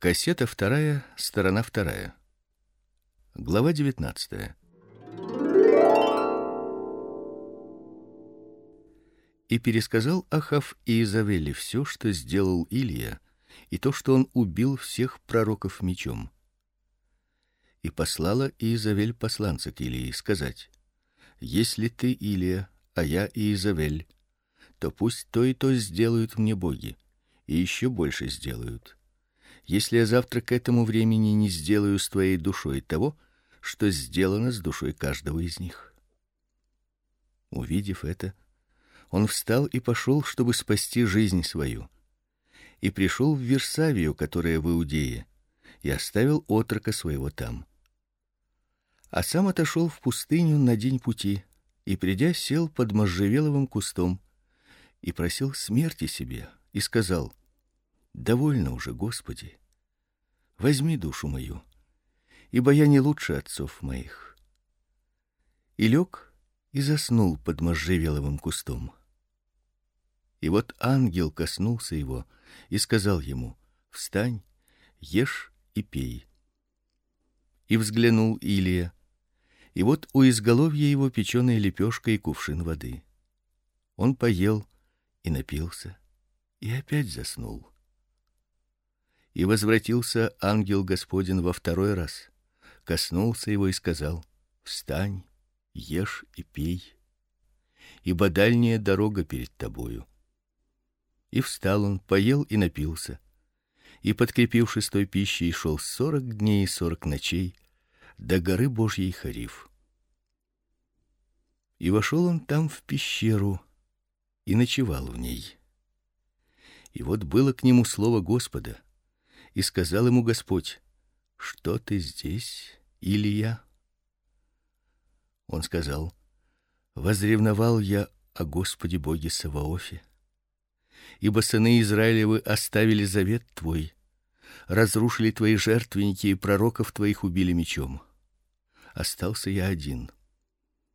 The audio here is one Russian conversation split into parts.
Кассета вторая, сторона вторая. Глава девятнадцатая. И пересказал Ахав и Изавели все, что сделал Илия, и то, что он убил всех пророков мечом. И послала Изавель посланца к Илии сказать: если ты Илия, а я Изавель, то пусть то и то сделают мне боги, и еще больше сделают если я завтра к этому времени не сделаю с твоей душой того, что сделано с душой каждого из них. Увидев это, он встал и пошел, чтобы спасти жизнь свою. И пришел в Версавию, которая в Иудее, и оставил отрока своего там. А сам отошел в пустыню на день пути, и придя сел под можжевеловым кустом и просил смерти себе, и сказал: Довольно уже, Господи. Возьми душу мою, ибо я не лучше отцов моих. И лег и заснул под можжевеловым кустом. И вот ангел коснулся его и сказал ему: "Встань, ешь и пей". И взглянул Илия, и вот у изголовья его печеная лепешка и кувшин воды. Он поел и напился, и опять заснул. И возвратился ангел Господин во второй раз, коснулся его и сказал: "Встань, ешь и пей, ибо дальняя дорога перед тобою". И встал он, поел и напился. И подкрепившись той пищей, шел сорок дней и сорок ночей до горы Божьей Хариф. И вошел он там в пещеру и ночевал в ней. И вот было к нему слово Господа: и сказал ему Господь: "Что ты здесь, Илия?" Он сказал: "Возревновал я о Господе Боге Саваофе, ибо сыны Израилевы оставили завет твой, разрушили твои жертвенники и пророков твоих убили мечом. Остался я один,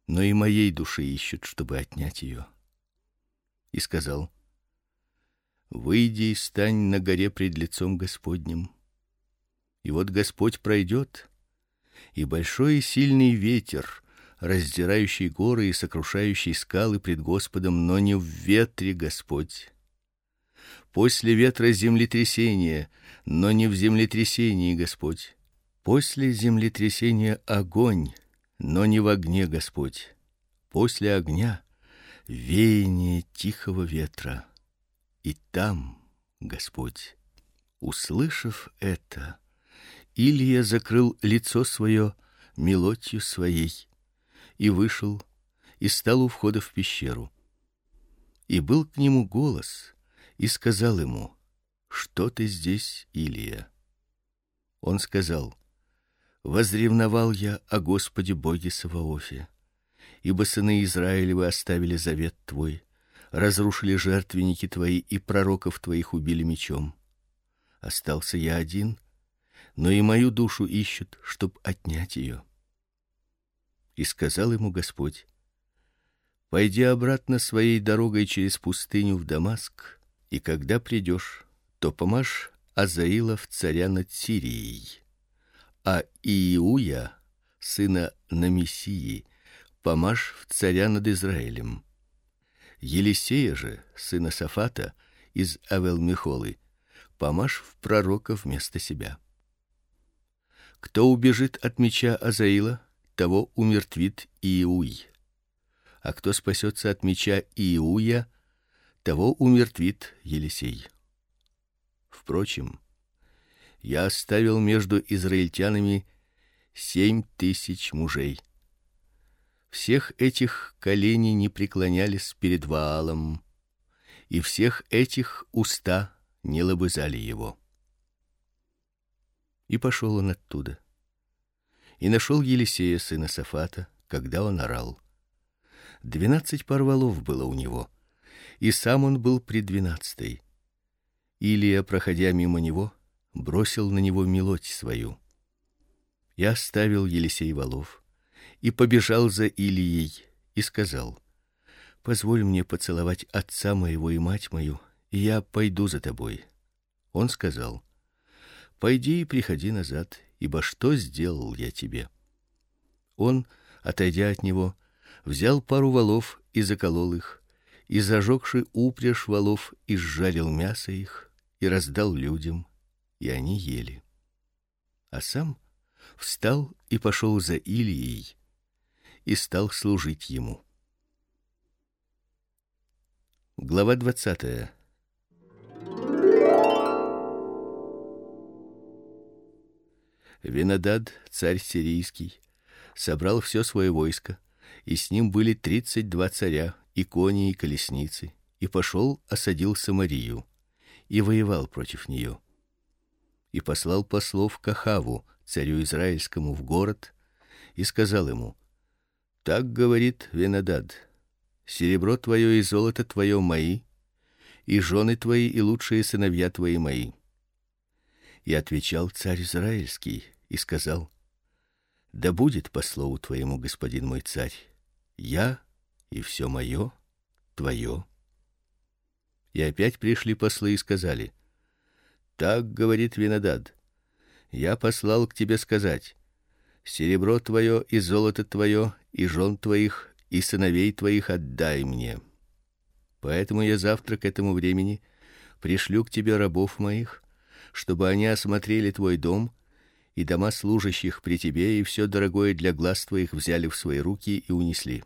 но и моей души ищут, чтобы отнять ее. И сказал: Выйди и стань на горе пред лицом Господним. И вот Господь пройдет, и большой и сильный ветер, раздирающий горы и сокрушающий скалы пред Господом, но не в ветре Господь. После ветра землетрясение, но не в землетрясении Господь. После землетрясения огонь, но не в огне Господь. После огня веяние тихого ветра и там Господь. Услышав это, Илья закрыл лицо свое мелотью своей и вышел и стал у входа в пещеру. И был к нему голос, и сказал ему: "Что ты здесь, Илья?" Он сказал: "Возревновал я о Господе Боге Саваофе, ибо сыны Израилевы оставили завет твой разрушили жертвенники твои и пророков твоих убили мечом. Остался я один, но и мою душу ищут, чтоб отнять ее. И сказал ему Господь: Пойди обратно своей дорогой через пустыню в Дамаск, и когда придешь, то помажь Азаила в царя над Сирией, а Иуя, сына Намисии, помажь в царя над Израилем. Елисея же, сына Сафата из Авел-Михолы, помажь в пророка вместо себя. Кто убежит от меча Азаила, того умертвит Иуй. А кто спасется от меча Иуя, того умертвит Елисей. Впрочем, я оставил между израильтянами семь тысяч мужей всех этих колени не преклонялись перед Ваалом, и всех этих уста не лобызали его. И пошел он оттуда. И нашел Елисея сына Сафата, когда он орал. Двенадцать пар волов было у него, и сам он был при двенадцатой. Илия, проходя мимо него, бросил на него мелоть свою. Я оставил Елисей волов и побежал за Илией и сказал: Позволь мне поцеловать отца моего и мать мою, и я пойду за тобой. Он сказал: Пойди и приходи назад, ибо что сделал я тебе? Он, отойдя от него, взял пару волов и заколол их, и зажегши упряжь волов, и сжарил мясо их, и раздал людям, и они ели. А сам встал и пошел за Илией и стал служить ему. Глава двадцатая. Винодад, царь сирийский, собрал все свое войско, и с ним были тридцать два царя, и кони, и колесницы, и пошел осадил Самарию и воевал против нее. И послал послов к Ахаву, царю израильскому, в город, и сказал ему: Так говорит Винодад: серебро твое и золото твое мои, и жены твои и лучшие сыновья твои мои. И отвечал царь израильский и сказал: Да будет по слову твоему, господин мой царь. Я и все мое твое. И опять пришли послы и сказали: Так говорит Винодад: Я послал к тебе сказать: серебро твое и золото твое и жен твоих и сыновей твоих отдай мне. Поэтому я завтра к этому времени пришлю к тебе рабов моих, чтобы они осмотрели твой дом и дома служащих при тебе и все дорогое для глаз твоих взяли в свои руки и унесли.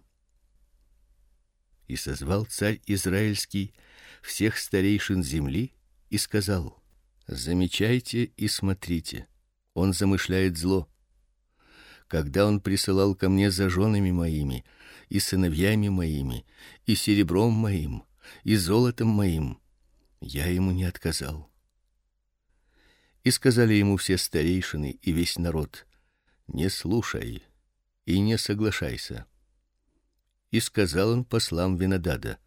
И созвал царь израильский всех старейшин земли и сказал: Замечайте и смотрите, он замышляет зло. Когда он присылал ко мне за женами моими и сыновьями моими и серебром моим и золотом моим, я ему не отказал. И сказали ему все старейшины и весь народ: не слушай и не соглашайся. И сказал он послам Винодада: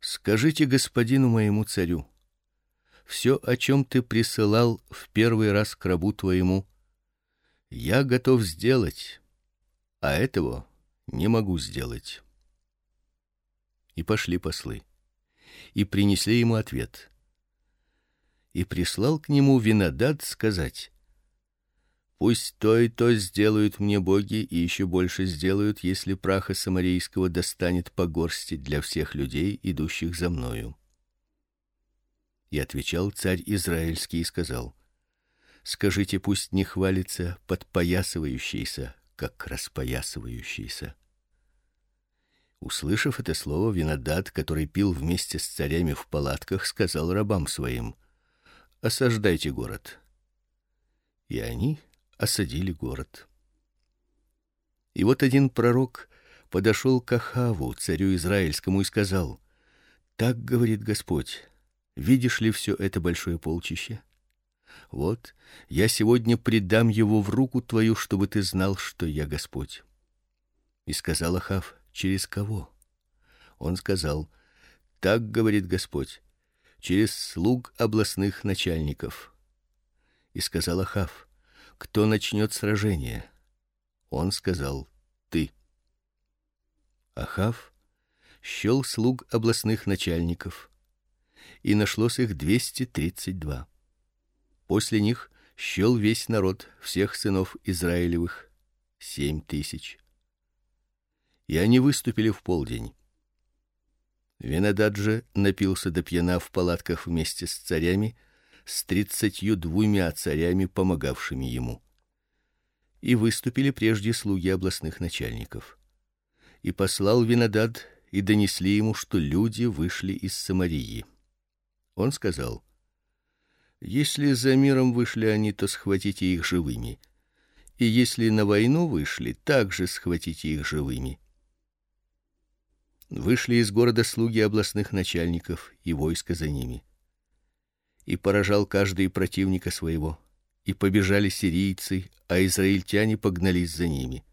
Скажите господину моему царю: все, о чем ты присылал в первый раз к рабу твоему, я готов сделать, а этого не могу сделать. И пошли послы и принесли ему ответ и прислал к нему Винодад сказать: Пусть то и то сделают мне боги, и еще больше сделают, если праха самарийского достанет по горсти для всех людей, идущих за мною. И отвечал царь израильский и сказал: Скажите, пусть не хвалится подпоясывающийся, как распоясывающийся. Услышав это слово, Винодад, который пил вместе с царями в палатках, сказал рабам своим: осаждайте город. И они осадили город. И вот один пророк подошел к Ахаву, царю израильскому, и сказал: Так говорит Господь: видишь ли все это большое полчище? Вот я сегодня предам его в руку твою, чтобы ты знал, что я Господь. И сказал Ахав: через кого? Он сказал: Так говорит Господь: через слуг областных начальников. И сказал Ахав: Кто начнет сражение? Он сказал: Ты. Ахав счел слуг областных начальников, и нашлось их двести тридцать два. После них счел весь народ всех сынов Израилевых семь тысяч. И они выступили в полдень Винодад же напился до пьяна в палатках вместе с царями, с тридцатью двумя царями, помогавшими ему. И выступили прежде слуги областных начальников. И послал Винодад, и донесли ему, что люди вышли из Самарии. Он сказал: если за миром вышли они, то схватите их живыми. И если на войну вышли, также схватите их живыми вышли из города слуги областных начальников и войско за ними. И поражал каждый противника своего, и побежали сирийцы, а израильтяне погнались за ними.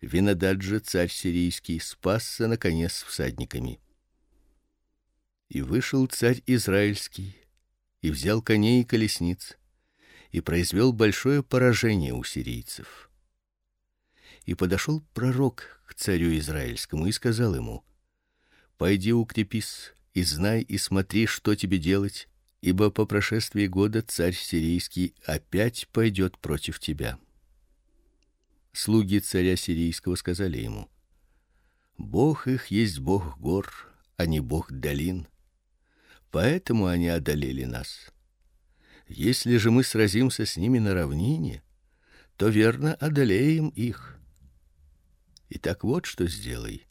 Винодад же царь сирийский спасся наконец всадниками. И вышел царь израильский и взял коней и колесниц и произвел большое поражение у сирийцев. И подошел пророк к царю израильскому и сказал ему: Пойди укрепись и знай и смотри, что тебе делать, ибо по прошествии года царь сирийский опять пойдет против тебя. Слуги царя сирийского сказали ему: Бог их есть Бог гор, а не Бог долин. Поэтому они одолели нас. Если же мы сразимся с ними на равнине, то верно одолеем их. И так вот что сделай: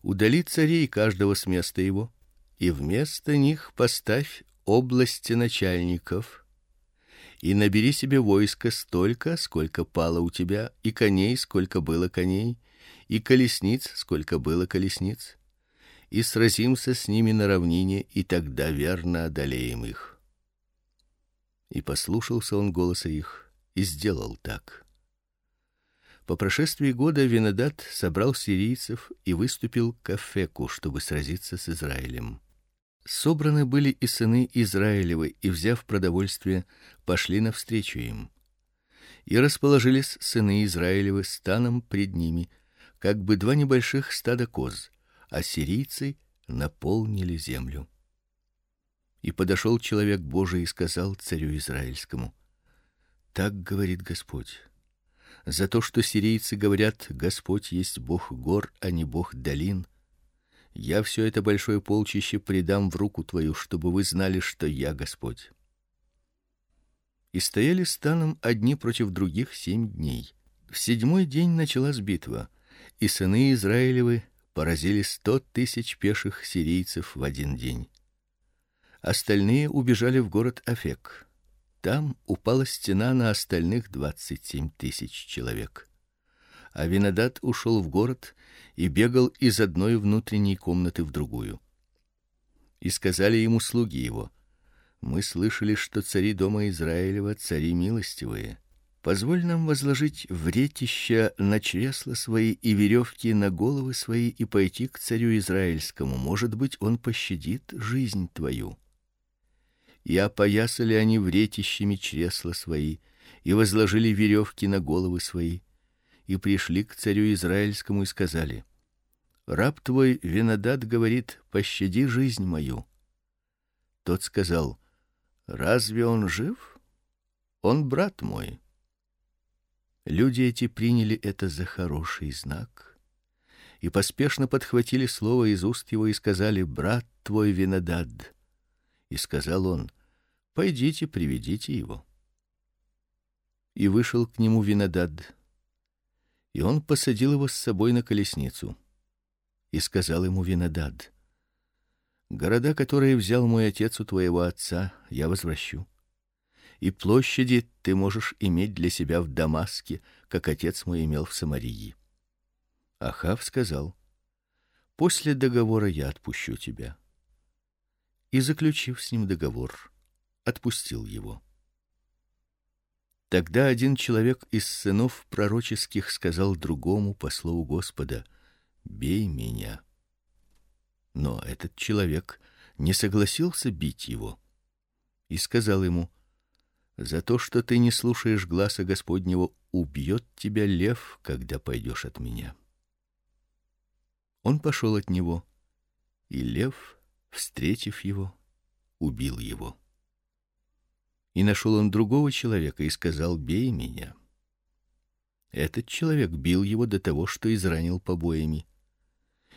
удали царей каждого с места его, и вместо них поставь области начальников и набери себе войско столько, сколько пало у тебя, и коней, сколько было коней, и колесниц, сколько было колесниц, и сразимся с ними на равнине, и тогда верно одолеем их. И послушался он голоса их и сделал так. По прошествии года Винодат собрал сирийцев и выступил к Афеку, чтобы сразиться с Израилем. Собраны были и сыны Израилевы, и взяв продовольствие, пошли навстречу им. И расположились сыны Израилевы станом пред ними, как бы два небольших стада коз, а сирийцы наполнили землю. И подошел человек Божий и сказал царю израильскому: Так говорит Господь: за то, что сирийцы говорят: Господь есть Бог гор, а не Бог долин, я все это большое полчище предам в руку твою, чтобы вы знали, что я Господь. И стояли станом одни против других семь дней. В седьмой день началась битва, и сыны Израилевы поразили сто тысяч пеших сирийцев в один день. Остальные убежали в город Афек. Там упала стена на остальных двадцать семь тысяч человек. А Винодат ушел в город и бегал из одной внутренней комнаты в другую. И сказали ему слуги его: Мы слышали, что цари дома Израилева цари милостивые. Позволь нам возложить вретища на чресла свои и веревки на головы свои и пойти к царю израильскому. Может быть, он пощадит жизнь твою. И опоясали они вретищами чресла свои и возложили веревки на головы свои и пришли к царю израильскому и сказали: Раб твой Винодат говорит: "Пощади жизнь мою". Тот сказал: "Разве он жив? Он брат мой". Люди эти приняли это за хороший знак и поспешно подхватили слово из уст его и сказали: "Брат твой Винодад". И сказал он: "Пойдите, приведите его". И вышел к нему Винодад и он посадил его с собой на колесницу. И сказал ему Винодад: Города, которые взял мой отец у твоего отца, я возвращу. И площади ты можешь иметь для себя в Дамаске, как отец мой имел в Самарии. Ахав сказал: После договора я отпущу тебя. И заключив с ним договор, отпустил его. Тогда один человек из сынов пророческих сказал другому по слову Господа: "Бей меня". Но этот человек не согласился бить его и сказал ему: "За то, что ты не слушаешь гласа Господнего, убьет тебя лев, когда пойдешь от меня". Он пошел от него, и лев, встретив его, убил его. И нашел он другого человека и сказал: "Бей меня". Этот человек бил его до того, что изранил побоями.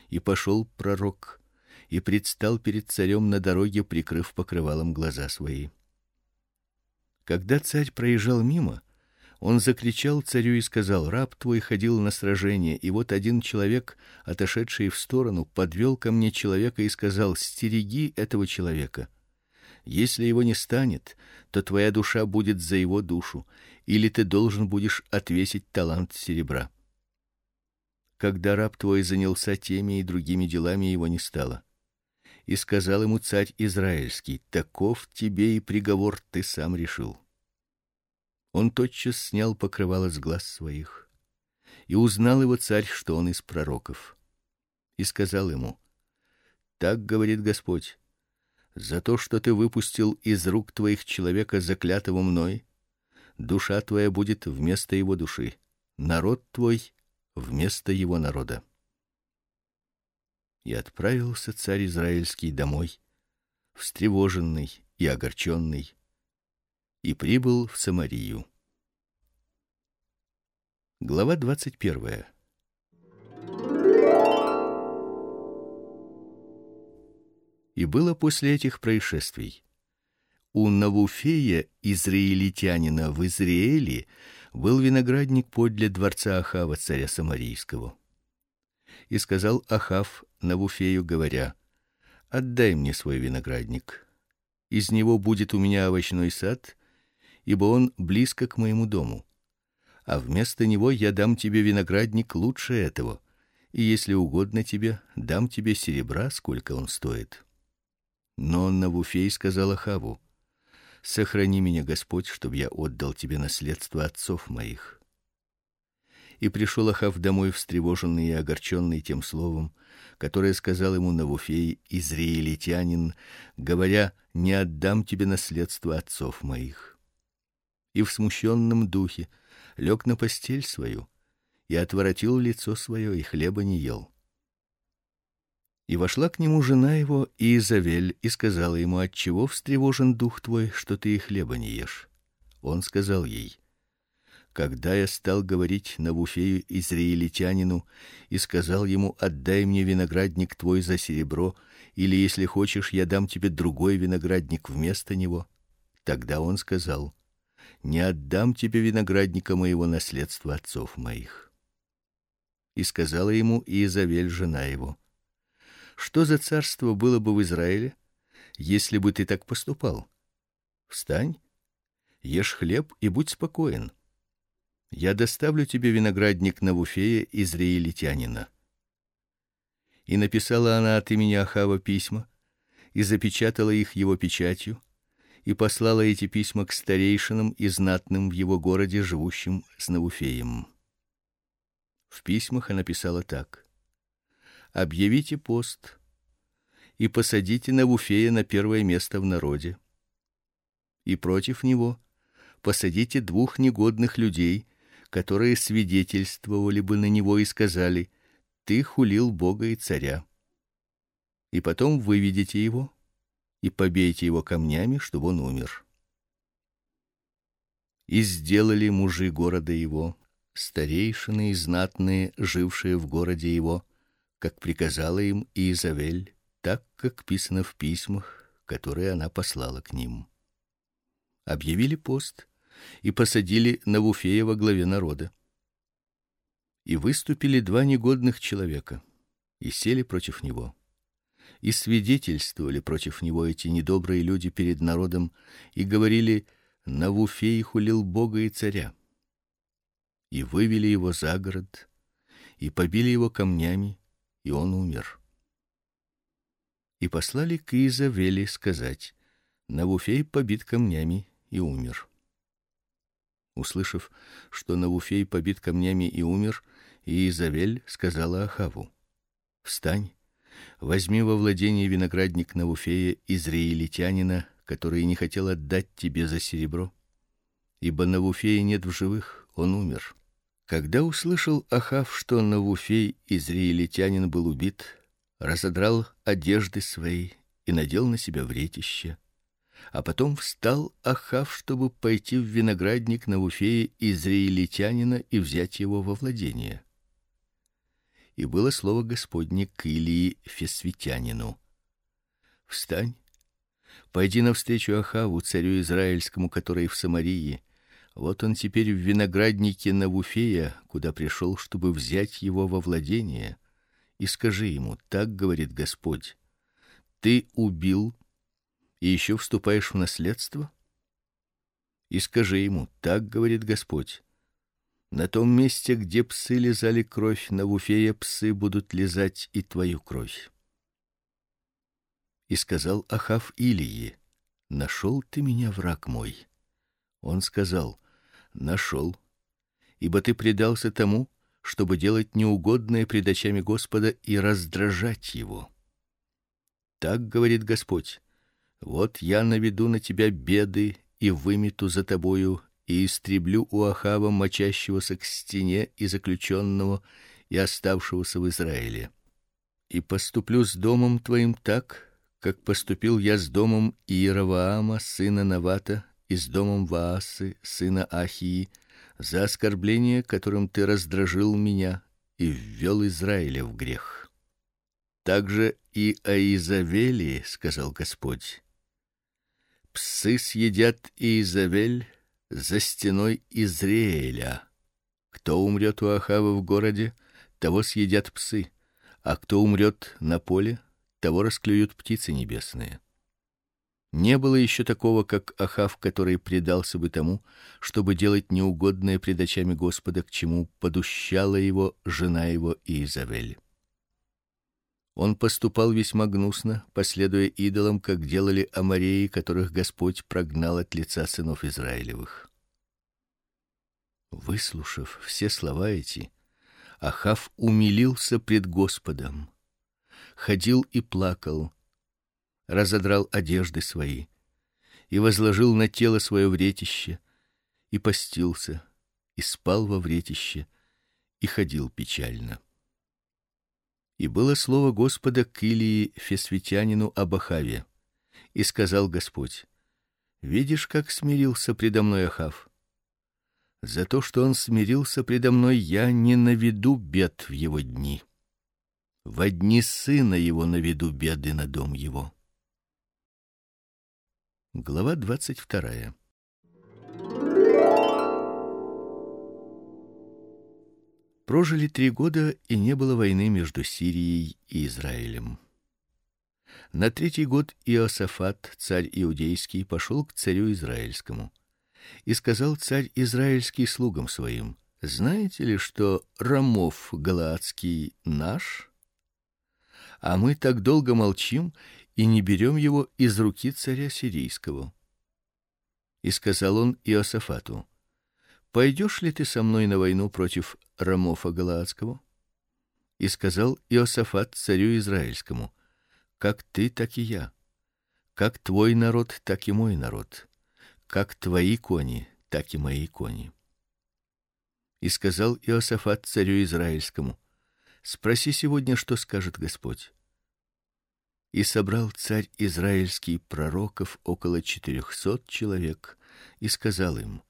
И пошел пророк и предстал перед царем на дороге, прикрыв покрывалом глаза свои. Когда царь проезжал мимо, он закричал царю и сказал: "Раб твой ходил на сражение, и вот один человек, отошедший в сторону, подвел ко мне человека и сказал: "Стереги этого человека". Если его не станет, то твоя душа будет за его душу, или ты должен будешь отвесить талант серебра. Когда раб твой занялся теми и другими делами, его не стало. И сказал ему царь израильский: таков тебе и приговор, ты сам решил. Он тотчас снял покрывало с глаз своих, и узнал его царь, что он из пророков. И сказал ему: так говорит Господь: за то, что ты выпустил из рук твоих человека заклятого мной, душа твоя будет вместо его души, народ твой вместо его народа. И отправился царь израильский домой, встревоженный и огорченный, и прибыл в Самарию. Глава двадцать первая. И было после этих происшествий у Навуфея, израильтянина в Израиле, был виноградник подле дворца Ахава царя самарийского. И сказал Ахав Навуфею, говоря: Отдай мне свой виноградник. Из него будет у меня овощной сад, ибо он близко к моему дому. А вместо него я дам тебе виноградник лучше этого, и если угодно тебе, дам тебе серебра, сколько он стоит. Но Навуфей сказал Ахаву: Сохрани меня, Господь, чтобы я отдал тебе наследство отцов моих. И пришел Ахав домой встревоженный и огорченный тем словом, которое сказал ему Навуфей, израильтянин, говоря: "Не отдам тебе наследство отцов моих". И в смущенном духе лег на постель свою и отворотил лицо свое и хлеба не ел. И вошла к нему жена его Иезавель и сказала ему: "От чего встревожен дух твой, что ты и хлеба не ешь?" Он сказал ей: "Когда я стал говорить Навуфею израильтянину и сказал ему: "Отдай мне виноградник твой за серебро, или если хочешь, я дам тебе другой виноградник вместо него", тогда он сказал: "Не отдам тебе виноградника моего наследства отцов моих". И сказала ему Иезавель жена его: что за царство было бы в Израиле, если бы ты так поступал? Встань, ешь хлеб и будь спокоен. Я доставлю тебе виноградник Навуфея израильтянина. И написала она от имени Ахава письма и запечатала их его печатью и послала эти письма к старейшинам и знатным в его городе, живущим с Навуфеем. В письмах она писала так: объявите пост и посадите Навуфея на первое место в народе. И против него посадите двух негодных людей, которые свидетельствовали бы на него и сказали: ты хулил Бога и царя. И потом выведите его и побейте его камнями, чтобы он умер. И сделали мужи города его, старейшины и знатные, жившие в городе его, как приказала им Иезавель, так как писано в письмах, которые она послала к ним. Объявили пост и посадили Навуфея во главе народа. И выступили два негодных человека и сели против него. И свидетельствовали против него эти недобрые люди перед народом и говорили: Навуфей хулил Бога и царя. И вывели его за город и побили его камнями и он умер. И послали к Изавели сказать: Навуфей побит камнями и умер. Услышав, что Навуфей побит камнями и умер, Изавель сказала Ахаву: Встань, возьми во владение виноградник Навуфея израильтянина, который не хотел отдать тебе за серебро, ибо Навуфея нет в живых, он умер. Когда услышал Ахав, что Навуфей израильтянин был убит, разодрал одежды свои и надел на себя вретище, а потом встал Ахав, чтобы пойти в виноградник Навуфея израильтянина и взять его во владение. И было слово Господне к Илии Фесвитянину: Встань, пойди навстречу Ахаву, царю израильскому, который в Самарии, вот он теперь в винограднике Навуфея, куда пришел, чтобы взять его во владение. И скажи ему: так говорит Господь: ты убил и еще вступаешь в наследство? И скажи ему: так говорит Господь: на том месте, где псы лизали кровь Навуфея, псы будут лизать и твою кровь. И сказал Ахав Илии: нашел ты меня, враг мой. Он сказал: нашел, ибо ты предался тому, чтобы делать неугодное пред очами Господа и раздражать его. Так говорит Господь: вот я наведу на тебя беды и вымету за тобою и истреблю у Ахава мочащегося к стене и заключенного и оставшегося в Израиле. И поступлю с домом твоим так, как поступил я с домом Иеровоама сына Навата и с домом Ваасы сына Ахии за оскорбление, которым ты раздражил меня и ввел Израиля в грех. Также и о сказал Господь: Псы съедят Изавель за стеной Израиля. Кто умрет у Ахава в городе, того съедят псы, а кто умрет на поле, того расклюют птицы небесные. Не было еще такого, как Ахав, который предался бы тому, чтобы делать неугодное пред очами Господа, к чему подущала его жена его Иезавель. Он поступал весьма гнусно, последуя идолам, как делали амореи, которых Господь прогнал от лица сынов Израилевых. Выслушав все слова эти, Ахав умилился пред Господом, ходил и плакал, разодрал одежды свои и возложил на тело свое вретище и постился и спал во вретище и ходил печально. И было слово Господа к Илии Фесвитянину об Ахаве. И сказал Господь: Видишь, как смирился предо мной Ахав? За то, что он смирился предо мной, я не наведу бед в его дни. В дни сына его наведу беды на дом его. Глава двадцать вторая. Прожили три года, и не было войны между Сирией и Израилем. На третий год Иосафат, царь иудейский, пошел к царю израильскому. И сказал царь израильский слугам своим: "Знаете ли, что Рамов галаадский наш? А мы так долго молчим и не берем его из руки царя сирийского". И сказал он Иосафату: Пойдешь ли ты со мной на войну против Рамофа Галаадского? И сказал Иосафат царю израильскому: как ты, так и я, как твой народ, так и мой народ, как твои кони, так и мои кони. И сказал Иосафат царю израильскому: Спроси сегодня, что скажет Господь. И собрал царь израильский пророков около четырехсот человек и сказал им: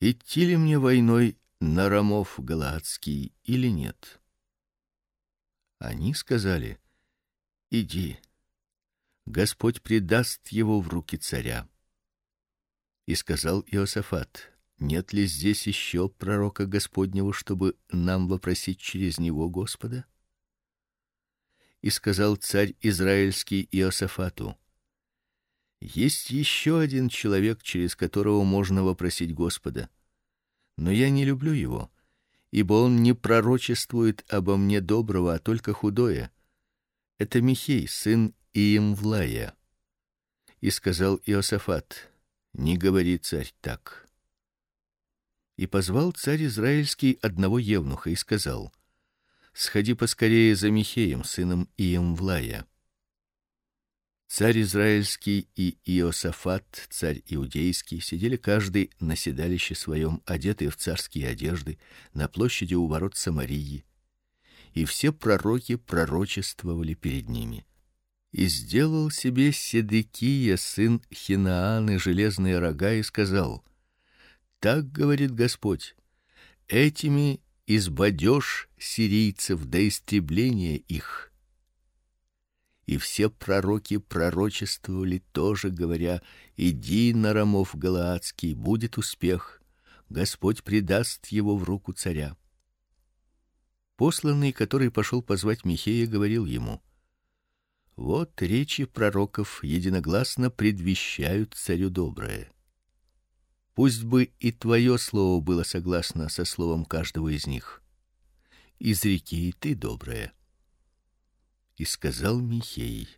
идти ли мне войной на Рамов Галаадский или нет? Они сказали: иди. Господь предаст его в руки царя. И сказал Иосафат: нет ли здесь еще пророка Господнего, чтобы нам вопросить через него Господа? И сказал царь израильский Иосафату: есть еще один человек, через которого можно вопросить Господа. Но я не люблю его, ибо он не пророчествует обо мне доброго, а только худое. Это Михей, сын Иемвлая. И сказал Иосафат: Не говори, царь, так. И позвал царь израильский одного евнуха и сказал: Сходи поскорее за Михеем, сыном Иемвлая. Царь израильский и Иосафат, царь иудейский, сидели каждый на седалище своем, одетые в царские одежды, на площади у ворот Самарии. И все пророки пророчествовали перед ними. И сделал себе Седекия, сын Хинааны, железные рога и сказал: Так говорит Господь: этими избадешь сирийцев до истребления их и все пророки пророчествовали тоже, говоря: "Иди на Рамов Галаадский, будет успех, Господь предаст его в руку царя". Посланный, который пошел позвать Михея, говорил ему: "Вот речи пророков единогласно предвещают царю доброе. Пусть бы и твое слово было согласно со словом каждого из них. Изреки и ты доброе". И сказал Михей: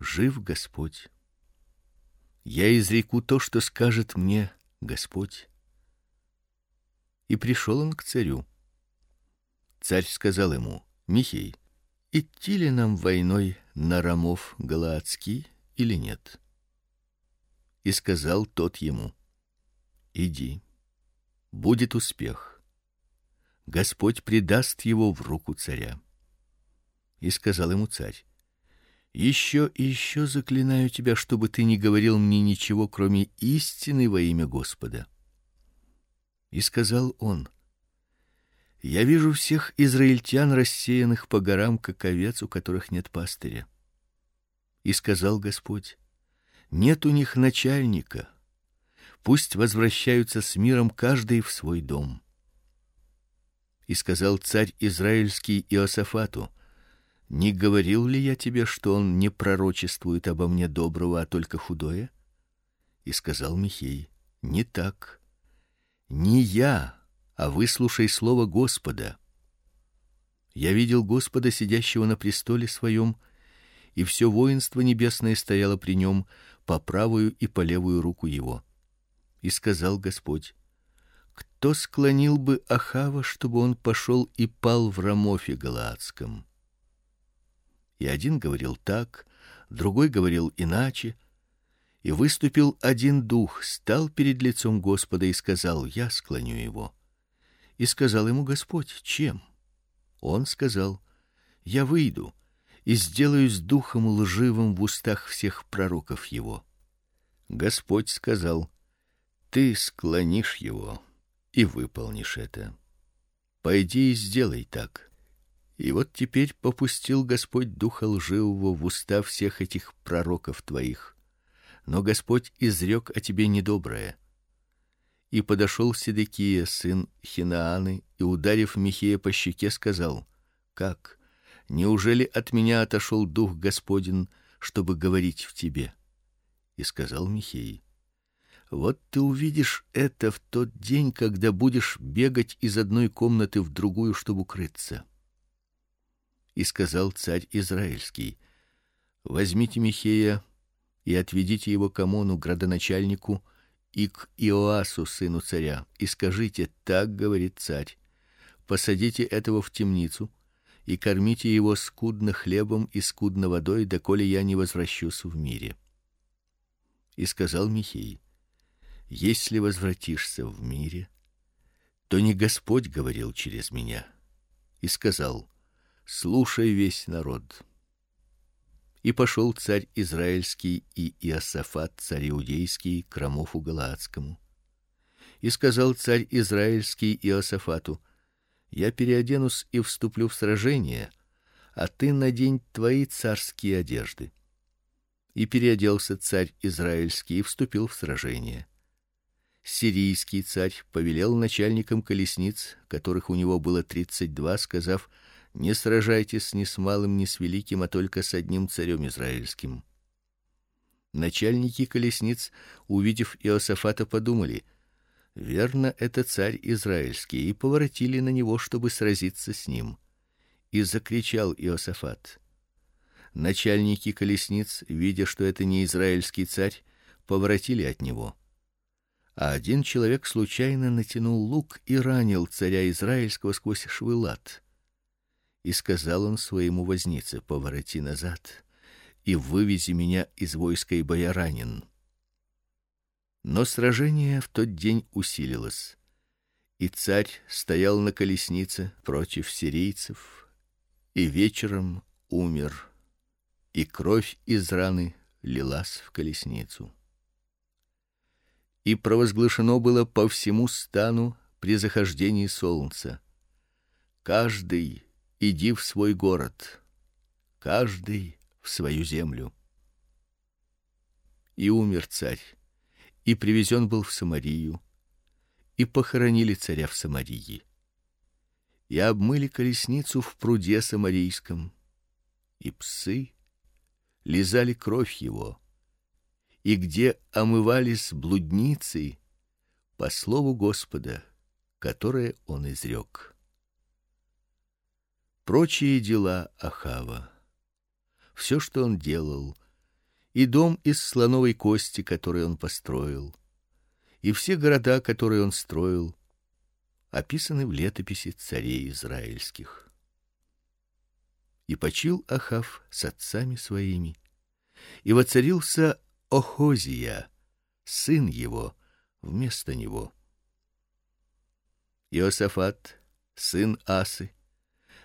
Жив Господь. Я изреку то, что скажет мне Господь. И пришел он к царю. Царь сказал ему: Михей, идти ли нам войной на Рамов Галаадский или нет? И сказал тот ему: Иди. Будет успех. Господь предаст его в руку царя. И сказал ему царь: Еще и еще заклинаю тебя, чтобы ты не говорил мне ничего, кроме истины во имя Господа. И сказал он: Я вижу всех израильтян рассеянных по горам, как овец, у которых нет пастыря. И сказал Господь: Нет у них начальника. Пусть возвращаются с миром каждый в свой дом. И сказал царь израильский Иосафату: не говорил ли я тебе, что он не пророчествует обо мне доброго, а только худое? И сказал Михей: Не так. Не я, а выслушай слово Господа. Я видел Господа сидящего на престоле своем, и все воинство небесное стояло при нем по правую и по левую руку его. И сказал Господь: Кто склонил бы Ахава, чтобы он пошел и пал в Рамофе галаадском? И один говорил так, другой говорил иначе. И выступил один дух, стал перед лицом Господа и сказал: "Я склоню его". И сказал ему Господь: "Чем?" Он сказал: "Я выйду и сделаюсь духом лживым в устах всех пророков его". Господь сказал: "Ты склонишь его и выполнишь это. Пойди и сделай так". И вот теперь попустил Господь духа лживого в уста всех этих пророков твоих. Но Господь изрек о тебе недоброе. И подошел Седекия, сын Хинааны, и ударив Михея по щеке, сказал: Как? Неужели от меня отошел дух Господин, чтобы говорить в тебе? И сказал Михей: Вот ты увидишь это в тот день, когда будешь бегать из одной комнаты в другую, чтобы укрыться. И сказал царь израильский: Возьмите Михея и отведите его к Амону градоначальнику и к Иоасу сыну царя, и скажите: так говорит царь: посадите этого в темницу и кормите его скудно хлебом и скудно водой, доколе я не возвращусь в мире. И сказал Михей: если возвратишься в мире, то не Господь говорил через меня. И сказал: слушай весь народ. И пошел царь израильский и Иосафат царь иудейский к Рамофу галаадскому. И сказал царь израильский Иосафату: Я переоденусь и вступлю в сражение, а ты надень твои царские одежды. И переоделся царь израильский и вступил в сражение. Сирийский царь повелел начальникам колесниц, которых у него было тридцать два, сказав: не сражайтесь ни с малым, ни с великим, а только с одним царем израильским. Начальники колесниц, увидев Иосафата, подумали: верно, это царь израильский, и поворотили на него, чтобы сразиться с ним. И закричал Иосафат. Начальники колесниц, видя, что это не израильский царь, поворотили от него. А один человек случайно натянул лук и ранил царя израильского сквозь швы лад. И сказал он своему вознице: "Повороти назад и вывези меня из войска и бояранин". Но сражение в тот день усилилось. И царь стоял на колеснице против сирийцев, и вечером умер, и кровь из раны лилась в колесницу. И провозглашено было по всему стану при захождении солнца: каждый иди в свой город, каждый в свою землю. И умер царь, и привезен был в Самарию, и похоронили царя в Самарии. И обмыли колесницу в пруде самарийском, и псы лизали кровь его. И где омывались блудницы по слову Господа, которое он изрек прочие дела Ахава, все, что он делал, и дом из слоновой кости, который он построил, и все города, которые он строил, описаны в летописи царей израильских. И почил Ахав с отцами своими, и воцарился Охозия, сын его, вместо него. Иосафат, сын Асы,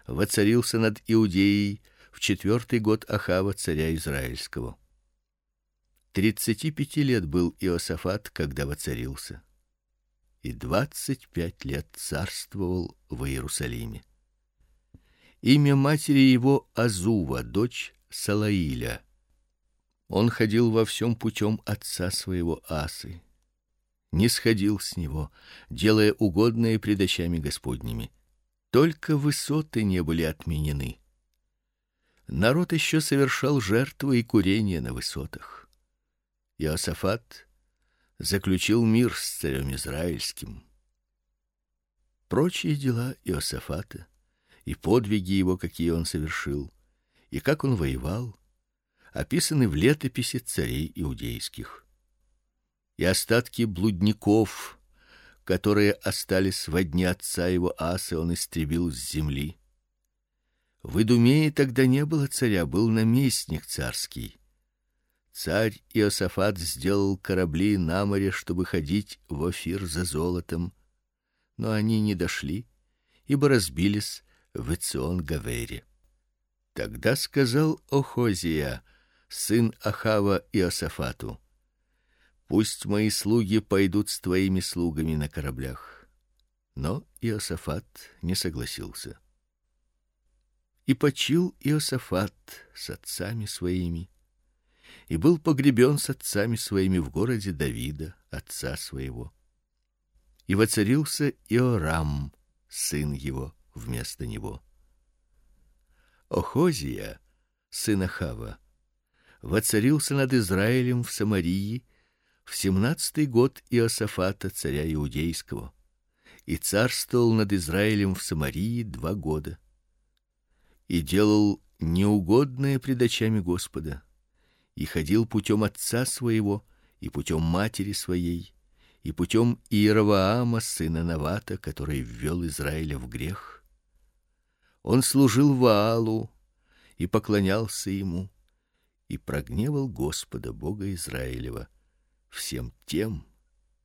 воцарился над Иудеей в четвертый год Ахава царя израильского. Тридцати пяти лет был Иосафат, когда воцарился, и двадцать пять лет царствовал в Иерусалиме. Имя матери его Азува, дочь Салаиля. Он ходил во всем путем отца своего Асы, не сходил с него, делая угодное пред очами Господними. Только высоты не были отменены. Народ еще совершал жертвы и курение на высотах. Иосафат заключил мир с царем израильским. Прочие дела Иосафата и подвиги его, какие он совершил, и как он воевал, описаны в летописи царей иудейских. И остатки блудников, которые остались во дни отца его Асы, он истребил с земли. В Идумее тогда не было царя, был наместник царский. Царь Иосафат сделал корабли на море, чтобы ходить в Офир за золотом, но они не дошли, ибо разбились в Эцион-Гавере. Тогда сказал Охозия, сын Ахава Иосафату: Пусть мои слуги пойдут с твоими слугами на кораблях. Но Иосафат не согласился. И почил Иосафат с отцами своими и был погребен с отцами своими в городе Давида, отца своего. И воцарился Иорам, сын его, вместо него. Охозия, сын Ахава, воцарился над Израилем в Самарии в семнадцатый год Иосафата царя иудейского, и царствовал над Израилем в Самарии два года. И делал неугодное пред очами Господа, и ходил путем отца своего и путем матери своей, и путем Иеровоама сына Навата, который ввел Израиля в грех. Он служил Ваалу и поклонялся ему, и прогневал Господа Бога Израилева всем тем,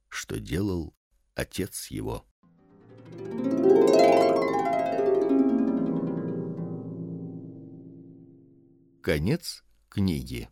что делал отец его. Конец книги.